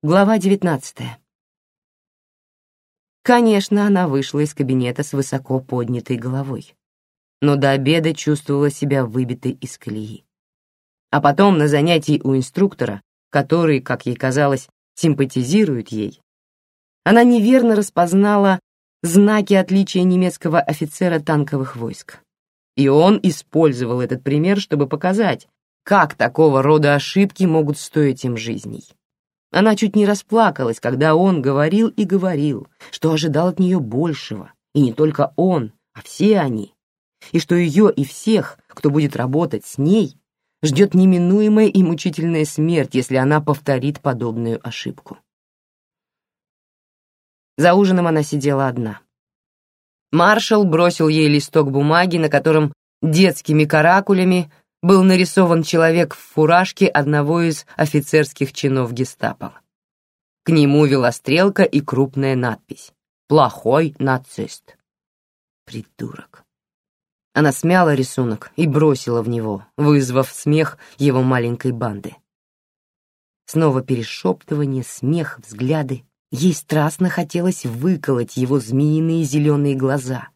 Глава 19. Конечно, она вышла из кабинета с высоко поднятой головой, но до обеда чувствовала себя выбитой из колеи. А потом на занятии у инструктора, который, как ей казалось, симпатизирует ей, она неверно распознала знаки отличия немецкого офицера танковых войск. И он использовал этот пример, чтобы показать, как такого рода ошибки могут стоить им жизней. Она чуть не расплакалась, когда он говорил и говорил, что ожидал от нее большего, и не только он, а все они, и что ее и всех, кто будет работать с ней, ждет неминуемая и мучительная смерть, если она повторит подобную ошибку. За ужином она сидела одна. Маршал бросил ей листок бумаги, на котором детскими каракулями был нарисован человек в фуражке одного из офицерских чинов гестапо. К нему вела стрелка и крупная надпись «Плохой нацист». Придурок. Она смяла рисунок и бросила в него, вызвав смех его маленькой банды. Снова перешептывание, смех, взгляды. Ей страстно хотелось выколоть его змеиные зеленые глаза.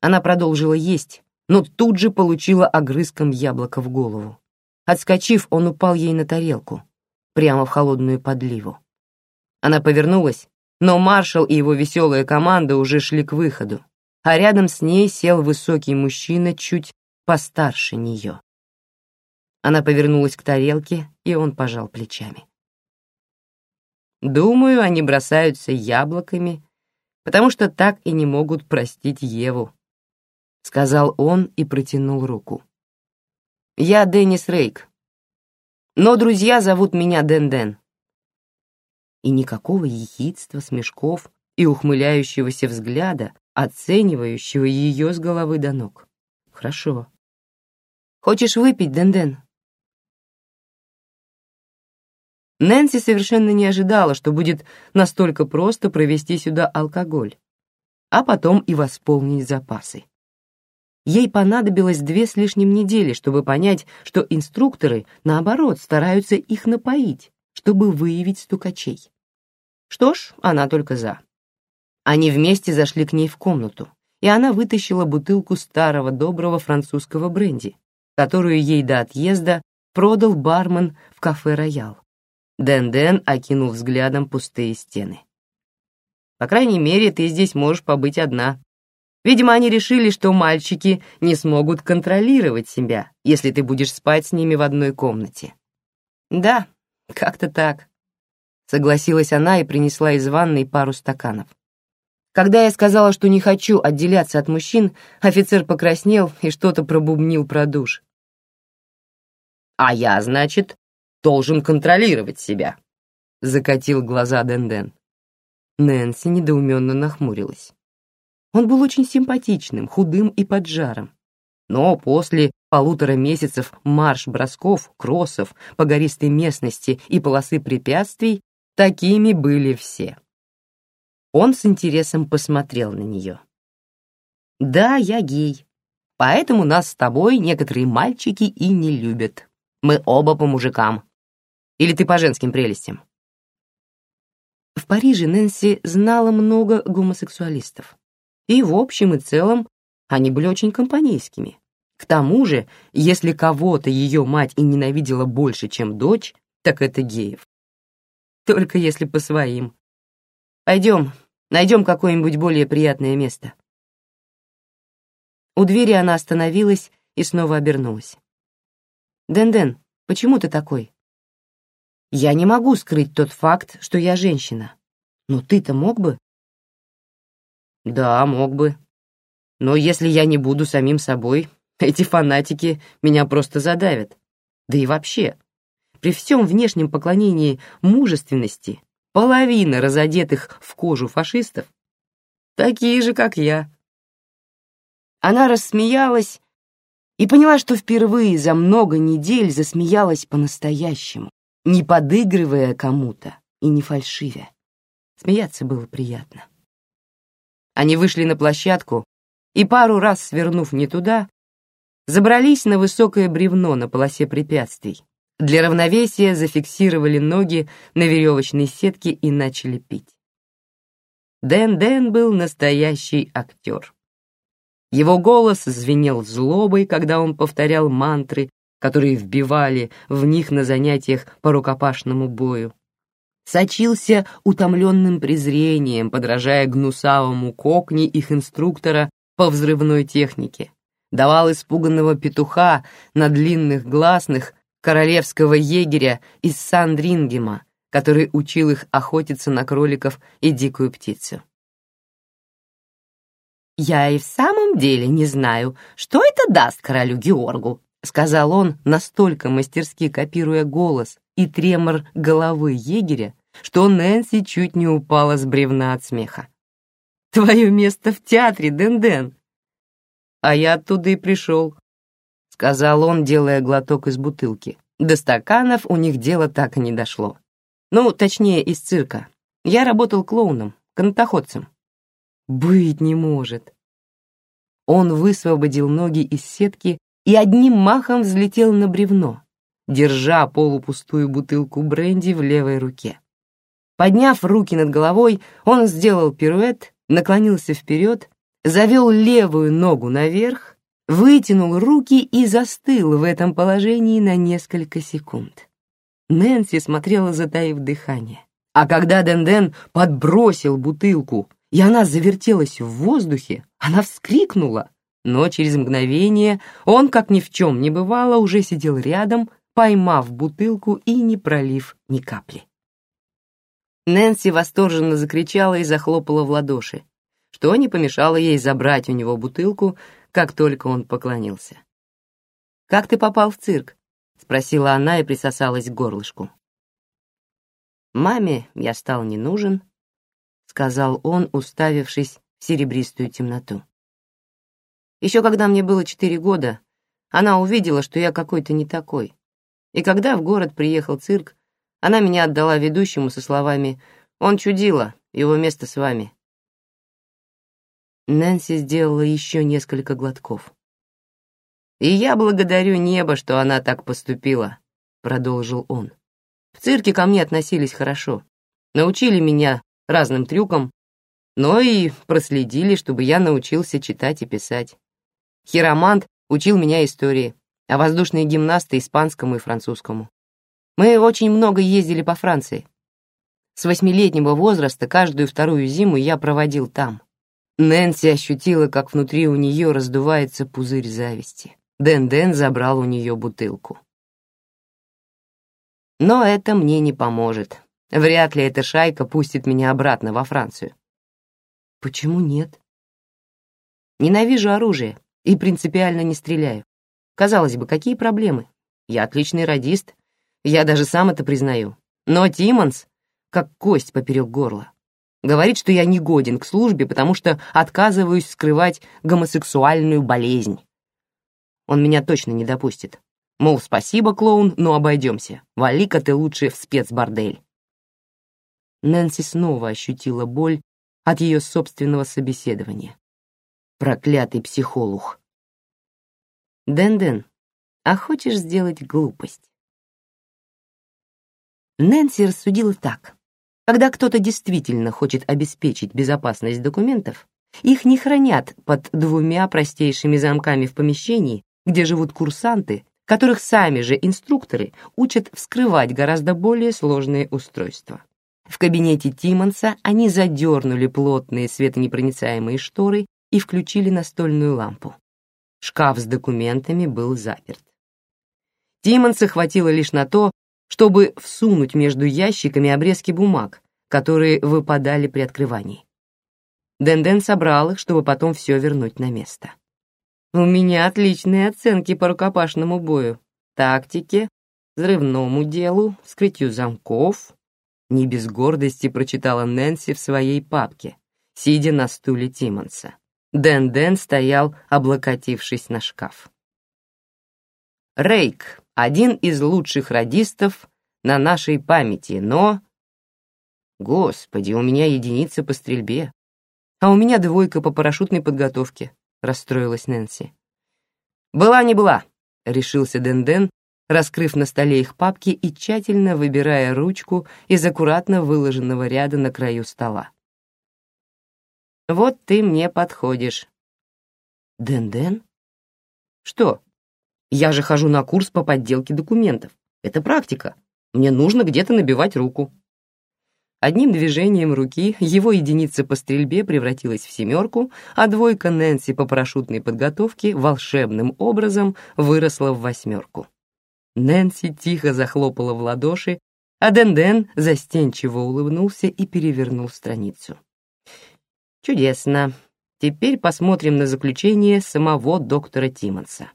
Она продолжила есть, но тут же получила огрызком яблоко в голову. Отскочив, он упал ей на тарелку, прямо в холодную подливу. Она повернулась, но маршал и его веселая команда уже шли к выходу, а рядом с ней сел высокий мужчина чуть постарше нее. Она повернулась к тарелке, и он пожал плечами. Думаю, они бросаются яблоками, потому что так и не могут простить Еву, сказал он и протянул руку. Я Деннис Рейк. Но друзья зовут меня Ден-Ден. И никакого ехидства, смешков и ухмыляющегося взгляда, оценивающего ее с головы до ног. Хорошо. Хочешь выпить, Ден-Ден? Нэнси совершенно не ожидала, что будет настолько просто провести сюда алкоголь, а потом и восполнить запасы. Ей понадобилось две с лишним недели, чтобы понять, что инструкторы, наоборот, стараются их напоить, чтобы выявить стукачей. Что ж, она только за. Они вместе зашли к ней в комнату, и она вытащила бутылку старого доброго французского бренди, которую ей до отъезда продал бармен в кафе «Роял». Дэн-Дэн окинул взглядом пустые стены. «По крайней мере, ты здесь можешь побыть одна», Видимо, они решили, что мальчики не смогут контролировать себя, если ты будешь спать с ними в одной комнате. Да, как-то так. Согласилась она и принесла из ванной пару стаканов. Когда я сказала, что не хочу отделяться от мужчин, офицер покраснел и что-то пробубнил про душ. «А я, значит, должен контролировать себя», — закатил глаза Дэн-Дэн. Нэнси недоуменно нахмурилась. Он был очень симпатичным, худым и поджаром. Но после полутора месяцев марш-бросков, кроссов по гористой местности и полосы препятствий такими были все. Он с интересом посмотрел на нее. «Да, я гей, поэтому нас с тобой некоторые мальчики и не любят. Мы оба по мужикам. Или ты по женским прелестям?» В Париже Нэнси знала много гомосексуалистов и в общем и целом они были очень компанейскими. К тому же, если кого-то ее мать и ненавидела больше, чем дочь, так это геев. Только если по своим. Пойдем, найдем какое-нибудь более приятное место. У двери она остановилась и снова обернулась. «Дэн-Дэн, почему ты такой?» «Я не могу скрыть тот факт, что я женщина. Но ты-то мог бы?» Да, мог бы. Но если я не буду самим собой, эти фанатики меня просто задавят. Да и вообще, при всем внешнем поклонении мужественности, половина разодетых в кожу фашистов такие же, как я. Она рассмеялась и поняла, что впервые за много недель засмеялась по-настоящему, не подыгрывая кому-то и не фальшивя. Смеяться было приятно. Они вышли на площадку и, пару раз свернув не туда, забрались на высокое бревно на полосе препятствий, Для равновесия зафиксировали ноги на веревочной сетке и начали пить. Дэн-Дэн был настоящий актер. Его голос звенел злобой, когда он повторял мантры, которые вбивали в них на занятиях по рукопашному бою. Сочился утомленным презрением, подражая гнусавому кокни их инструктора по взрывной технике. Давал испуганного петуха на длинных гласных королевского егеря из Сандрингема, который учил их охотиться на кроликов и дикую птицу. «Я и в самом деле не знаю, что это даст королю Георгу», сказал он, настолько мастерски копируя голос и тремор головы егеря, что Нэнси чуть не упала с бревна от смеха. «Твое место в театре, Дэн-Дэн!» «А я оттуда и пришел», — сказал он, делая глоток из бутылки. До стаканов у них дело так и не дошло. Ну, точнее, из цирка. Я работал клоуном, канатоходцем. Быть не может. Он высвободил ноги из сетки и одним махом взлетел на бревно, держа полупустую бутылку бренди в левой руке. Подняв руки над головой, он сделал пируэт, наклонился вперед, завел левую ногу наверх, вытянул руки и застыл в этом положении на несколько секунд. Нэнси смотрела, затаив дыхание. А когда Дэн-Дэн подбросил бутылку, и она завертелась в воздухе, она вскрикнула, но через мгновение он, как ни в чем не бывало, уже сидел рядом, поймав бутылку и не пролив ни капли. Нэнси восторженно закричала и захлопала в ладоши, что не помешало ей забрать у него бутылку, как только он поклонился. «Как ты попал в цирк?» — спросила она и присосалась к горлышку. «Маме я стал не нужен», — сказал он, уставившись в серебристую темноту. Еще когда мне было четыре года, она увидела, что я какой-то не такой. И когда в город приехал цирк, она меня отдала ведущему со словами «Он чудило, его место с вами». Нэнси сделала еще несколько глотков. «И я благодарю небо, что она так поступила», — продолжил он. «В цирке ко мне относились хорошо, научили меня разным трюкам, но и проследили, чтобы я научился читать и писать. Хиромант учил меня истории, а воздушные гимнасты — испанскому и французскому. Мы очень много ездили по Франции. С восьмилетнего возраста каждую вторую зиму я проводил там. Нэнси ощутила, как внутри у нее раздувается пузырь зависти. Дэн-Дэн забрал у нее бутылку. Но это мне не поможет. Вряд ли эта шайка пустит меня обратно во Францию. Почему нет? Ненавижу оружие и принципиально не стреляю. Казалось бы, какие проблемы? Я отличный радист, я даже сам это признаю. Но Тиммонс как кость поперек горла. Говорит, что я не годен к службе, потому что отказываюсь скрывать гомосексуальную болезнь. Он меня точно не допустит. Мол, спасибо, клоун, но обойдемся. Вали-ка ты лучше в спецбордель. Нэнси снова ощутила боль от ее собственного собеседования. Проклятый психолог. Дэн-Дэн, а хочешь сделать глупость? Нэнси рассудила так. Когда кто-то действительно хочет обеспечить безопасность документов, их не хранят под двумя простейшими замками в помещении, где живут курсанты, которых сами же инструкторы учат вскрывать гораздо более сложные устройства. В кабинете Тиммонса они задернули плотные светонепроницаемые шторы и включили настольную лампу. Шкаф с документами был заперт. Тиммонса хватило лишь на то, чтобы всунуть между ящиками обрезки бумаг, которые выпадали при открывании. Денден собрал их, чтобы потом все вернуть на место. «У меня отличные оценки по рукопашному бою, тактике, взрывному делу, вскрытию замков». Не без гордости прочитала Нэнси в своей папке, сидя на стуле Тиммонса. Дэн-Дэн стоял, облокотившись на шкаф. Рейк один из лучших радистов на нашей памяти, но... Господи, у меня единица по стрельбе, а у меня двойка по парашютной подготовке, расстроилась Нэнси. Была не была, решился Дэн-Дэн, раскрыв на столе их папки и тщательно выбирая ручку из аккуратно выложенного ряда на краю стола. «Вот ты мне подходишь». «Дэн-Дэн?» «Что? Я же хожу на курс по подделке документов. Это практика. Мне нужно где-то набивать руку». Одним движением руки его единица по стрельбе превратилась в семерку, а двойка Нэнси по парашютной подготовке волшебным образом выросла в восьмерку. Нэнси тихо захлопала в ладоши, а Дэн-Дэн застенчиво улыбнулся и перевернул страницу. Чудесно. Теперь посмотрим на заключение самого доктора Тиммонса.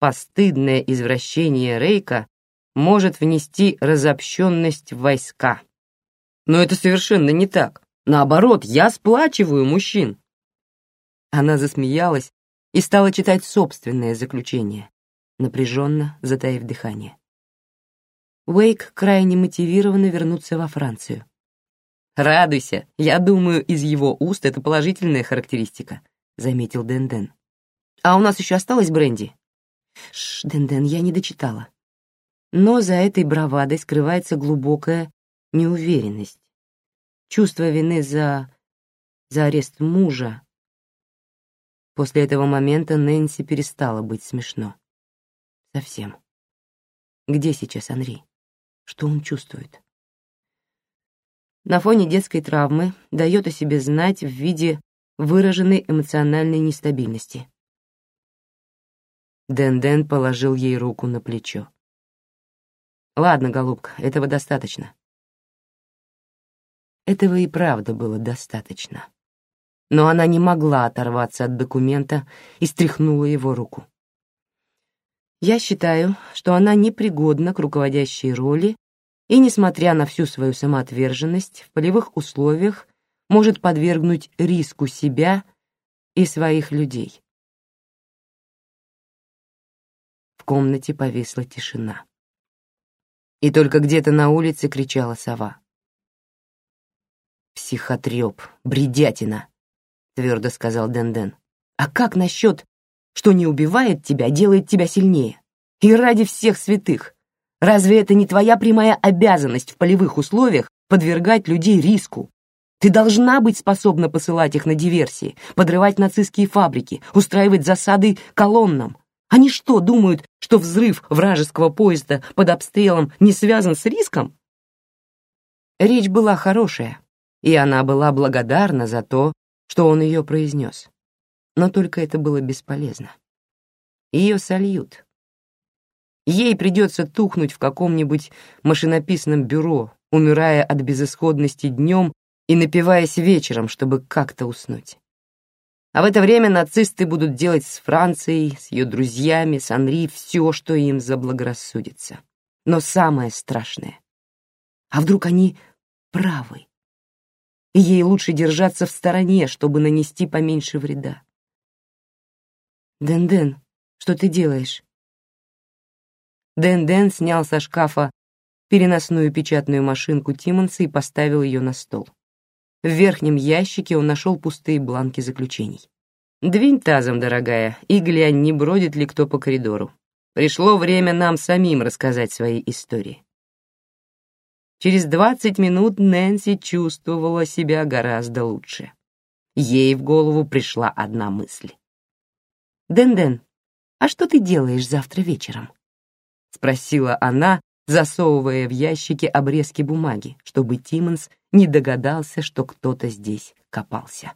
Постыдное извращение Рейка может внести разобщенность в войска. Но это совершенно не так. Наоборот, я сплачиваю мужчин. Она засмеялась и стала читать собственное заключение, напряженно затаив дыхание. Уэйк крайне мотивированно вернуться во Францию. «Радуйся, я думаю, из его уст это положительная характеристика», — заметил Дэн-Дэн. «А у нас еще осталось бренди?» «Шш, Дэн-Дэн, я не дочитала». Но за этой бравадой скрывается глубокая неуверенность, чувство вины за... за арест мужа. После этого момента Нэнси перестала быть смешно. Совсем. Где сейчас Анри? Что он чувствует? На фоне детской травмы дает о себе знать в виде выраженной эмоциональной нестабильности. Дэн-Дэн положил ей руку на плечо. «Ладно, голубка, этого достаточно. Этого и правда было достаточно. Но она не могла оторваться от документа и стряхнула его руку. Я считаю, что она непригодна к руководящей роли и, несмотря на всю свою самоотверженность, в полевых условиях может подвергнуть риску себя и своих людей. В комнате повисла тишина. И только где-то на улице кричала сова. «Психотреп, бредятина», — твердо сказал Дэн-Дэн. «А как насчет, что не убивает тебя, делает тебя сильнее? И ради всех святых, разве это не твоя прямая обязанность в полевых условиях подвергать людей риску? Ты должна быть способна посылать их на диверсии, подрывать нацистские фабрики, устраивать засады колоннам. Они что, думают, что взрыв вражеского поезда под обстрелом не связан с риском?» Речь была хорошая, и она была благодарна за то, что он ее произнес. Но только это было бесполезно. Ее сольют. Ей придется тухнуть в каком-нибудь машинописном бюро, умирая от безысходности днем и напиваясь вечером, чтобы как-то уснуть. А в это время нацисты будут делать с Францией, с ее друзьями, с Анри все, что им заблагорассудится. Но самое страшное. А вдруг они правы? и ей лучше держаться в стороне, чтобы нанести поменьше вреда. «Дэн-Дэн, что ты делаешь?» Дэн-Дэн снял со шкафа переносную печатную машинку Тимонса и поставил ее на стол. В верхнем ящике он нашел пустые бланки заключений. «Двинь тазом, дорогая, и глянь, не бродит ли кто по коридору. Пришло время нам самим рассказать свои истории». Через 20 минут Нэнси чувствовала себя гораздо лучше. Ей в голову пришла одна мысль. «Дэн-Дэн, а что ты делаешь завтра вечером?» — спросила она, засовывая в ящики обрезки бумаги, чтобы Тиммонс не догадался, что кто-то здесь копался.